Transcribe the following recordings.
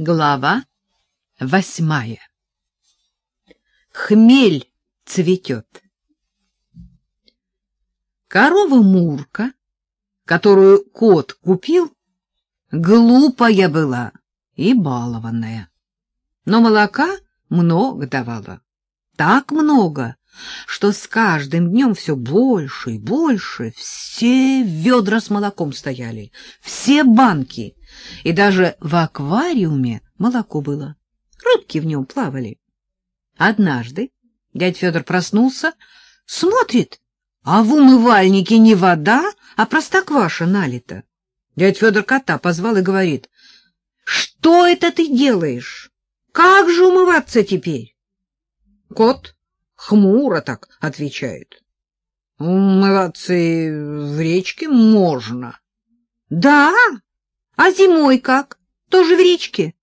Глава восьмая. Хмель цветет. Корова Мурка, которую кот купил, глупая была и балованная. Но молока много давала. Так много, что с каждым днем все больше и больше. Все ведра с молоком стояли, все банки, и даже в аквариуме молоко было. Рыбки в нем плавали. Однажды дядь Федор проснулся, смотрит, а в умывальнике не вода, а простокваша налита. Дядь Федор кота позвал и говорит, «Что это ты делаешь? Как же умываться теперь?» Кот хмуро так отвечает. Умываться в речке можно. Да? А зимой как? Тоже в речке?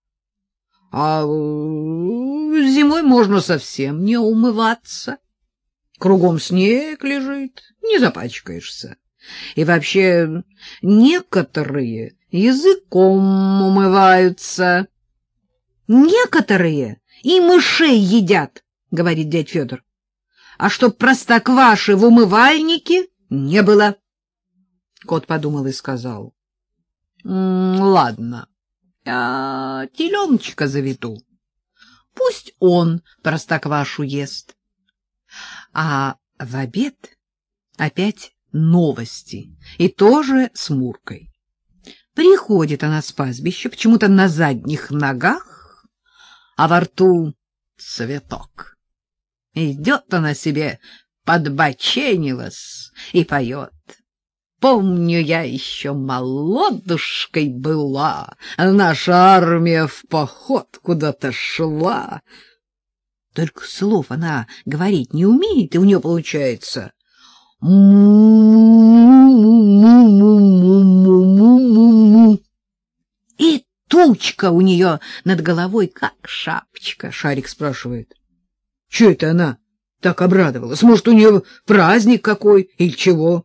А зимой можно совсем не умываться. Кругом снег лежит, не запачкаешься. И вообще некоторые языком умываются. Некоторые и мышей едят, говорит дядь Федор а чтоб простокваши в умывальнике не было. Кот подумал и сказал. — Ладно, я теленочка заведу. Пусть он простоквашу ест. А в обед опять новости, и тоже с Муркой. Приходит она с пастбища почему-то на задних ногах, а во рту цветок. Идет она себе, подбоченилась и поет. Помню, я еще молодушкой была, наша армия в поход куда-то шла. Только слов она говорить не умеет, и у нее получается му-му-му-му-му-му-му. И тучка у нее над головой, как шапочка, Шарик спрашивает. Чего это она так обрадовалась? Может, у нее праздник какой или чего? —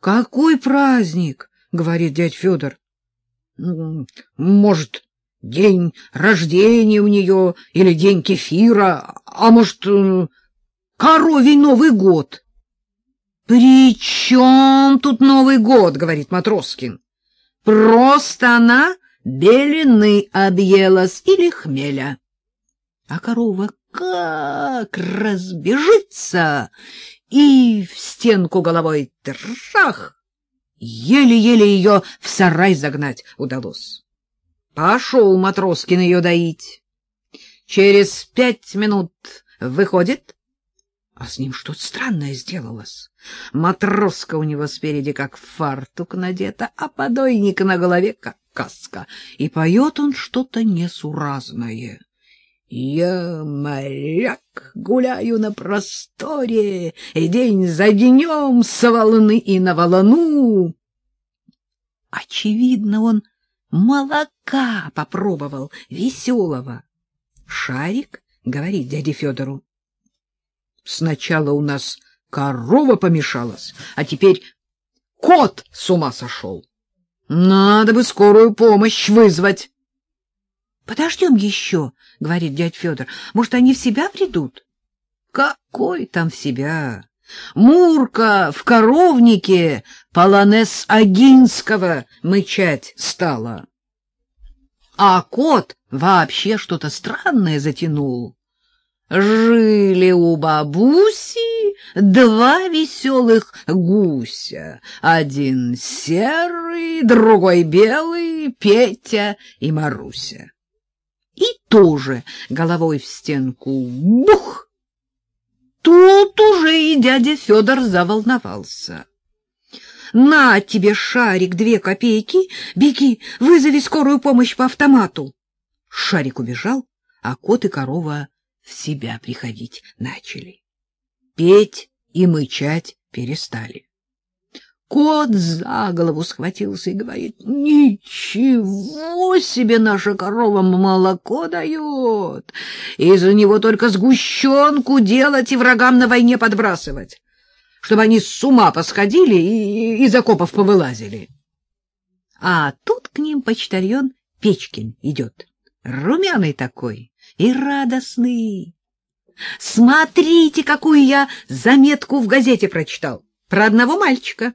Какой праздник? — говорит дядь Федор. — Может, день рождения у нее или день кефира, а может, э, коровий Новый год. — При чем тут Новый год? — говорит Матроскин. — Просто она белины объелась или хмеля. А корова как разбежится и в стенку головой трах! Еле-еле ее в сарай загнать удалось. Пошел Матроскин ее доить. Через пять минут выходит, а с ним что-то странное сделалось. Матроска у него спереди как фартук надета, а подойник на голове как каска, и поет он что-то несуразное. Я моряк, гуляю на просторе, и день за днем с волны и на волну. Очевидно, он молока попробовал, веселого. Шарик говорит дяде Федору. Сначала у нас корова помешалась, а теперь кот с ума сошел. Надо бы скорую помощь вызвать. Подождем еще, — говорит дядь Федор. Может, они в себя придут? Какой там в себя? Мурка в коровнике полонез Агинского мычать стала. А кот вообще что-то странное затянул. Жили у бабуси два веселых гуся, один серый, другой белый, Петя и Маруся и тоже головой в стенку. Бух! Тут уже и дядя Федор заволновался. На тебе, шарик, две копейки, беги, вызови скорую помощь по автомату. Шарик убежал, а кот и корова в себя приходить начали. Петь и мычать перестали. Кот за голову схватился и говорит, «Ничего себе наша корова молоко дает! Из-за него только сгущенку делать и врагам на войне подбрасывать, чтобы они с ума посходили и из окопов повылазили». А тут к ним почтальон Печкин идет, румяный такой и радостный. Смотрите, какую я заметку в газете прочитал про одного мальчика.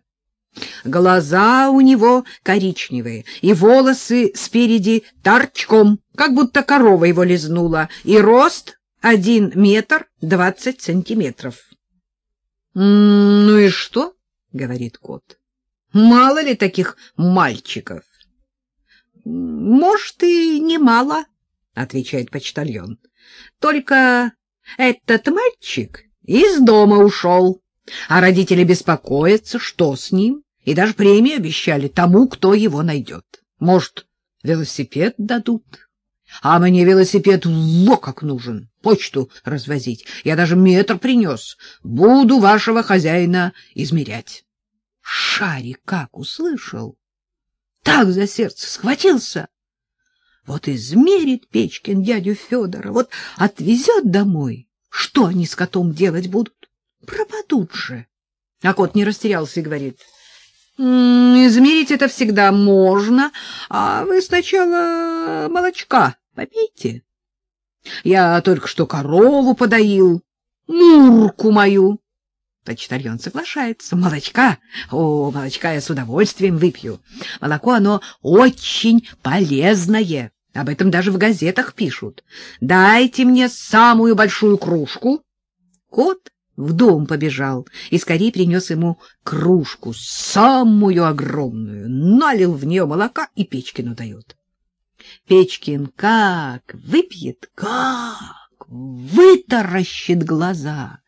Глаза у него коричневые, и волосы спереди торчком, как будто корова его лизнула, и рост один метр двадцать сантиметров. — Ну и что? — говорит кот. — Мало ли таких мальчиков? — Может, и немало, — отвечает почтальон. — Только этот мальчик из дома ушел, а родители беспокоятся, что с ним, и даже премию обещали тому, кто его найдет. Может, велосипед дадут? А мне велосипед во как нужен, почту развозить. Я даже метр принес. Буду вашего хозяина измерять. Шарик как услышал, так за сердце схватился. Вот измерит Печкин дядю Федора, вот отвезет домой. Что они с котом делать будут? Пропадут же. А кот не растерялся и говорит, измерить это всегда можно, а вы сначала молочка попейте. Я только что корову подоил, мурку мою. Почтальон соглашается. Молочка? О, молочка я с удовольствием выпью. Молоко, оно очень полезное. Об этом даже в газетах пишут. Дайте мне самую большую кружку. Кот в дом побежал и скорее принес ему кружку, самую огромную, налил в нее молока и Печкину дает. Печкин как выпьет, как вытаращит глаза,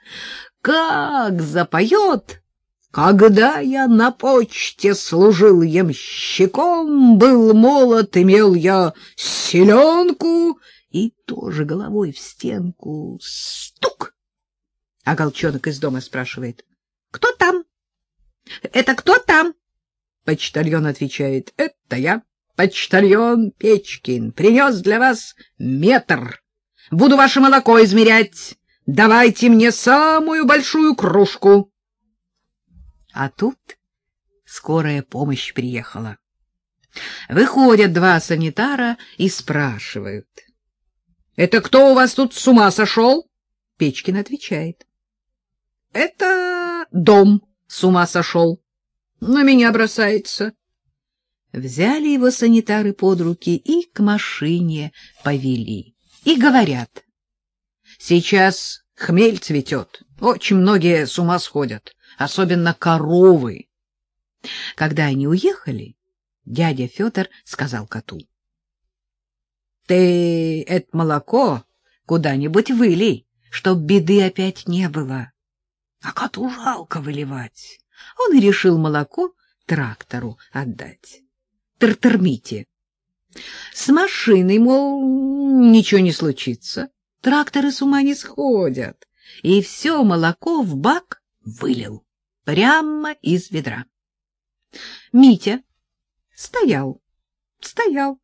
как запоет когда я на почте служил ямщиком, был молод, имел я селенку, и тоже головой в стенку стук. А Голчонок из дома спрашивает, кто там? Это кто там? Почтальон отвечает, это я, почтальон Печкин, принес для вас метр. Буду ваше молоко измерять. Давайте мне самую большую кружку. А тут скорая помощь приехала. Выходят два санитара и спрашивают. — Это кто у вас тут с ума сошел? Печкин отвечает. — Это дом с ума сошел. На меня бросается. Взяли его санитары под руки и к машине повели. И говорят. Сейчас хмель цветет, очень многие с ума сходят особенно коровы. Когда они уехали, дядя Федор сказал коту. — Ты это молоко куда-нибудь вылей, чтоб беды опять не было. А коту жалко выливать. Он и решил молоко трактору отдать. Тартармите. С машиной, мол, ничего не случится. Тракторы с ума не сходят. И все молоко в бак вылил прямо из ведра. Митя стоял, стоял,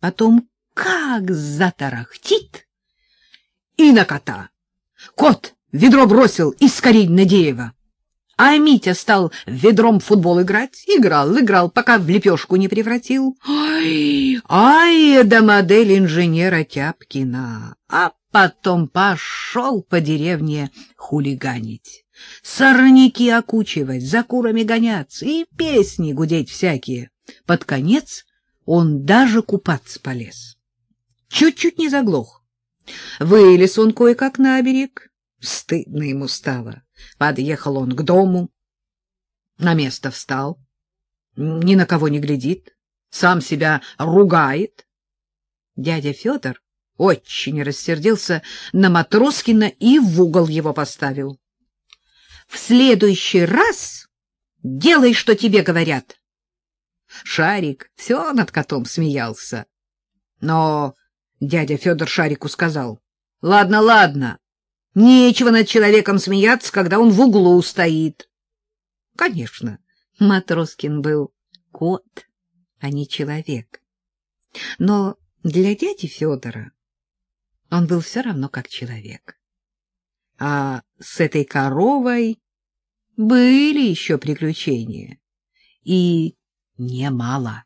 потом как затарахтит и на кота. Кот ведро бросил и скорей на дерево. А Митя стал ведром в футбол играть. Играл, играл, пока в лепешку не превратил. Ай, ай, да модель инженера Тяпкина. А потом пошел по деревне хулиганить сорняки окучивать, за курами гоняться и песни гудеть всякие. Под конец он даже купаться полез. Чуть-чуть не заглох. Вылез он кое-как на берег. Стыдно ему стало. Подъехал он к дому. На место встал. Ни на кого не глядит. Сам себя ругает. Дядя Федор очень рассердился на Матроскина и в угол его поставил. В следующий раз делай, что тебе говорят. Шарик все над котом смеялся. Но дядя Федор Шарику сказал, — Ладно, ладно, нечего над человеком смеяться, когда он в углу стоит. Конечно, Матроскин был кот, а не человек. Но для дяди Федора он был все равно как человек. А с этой коровой были еще приключения. И немало.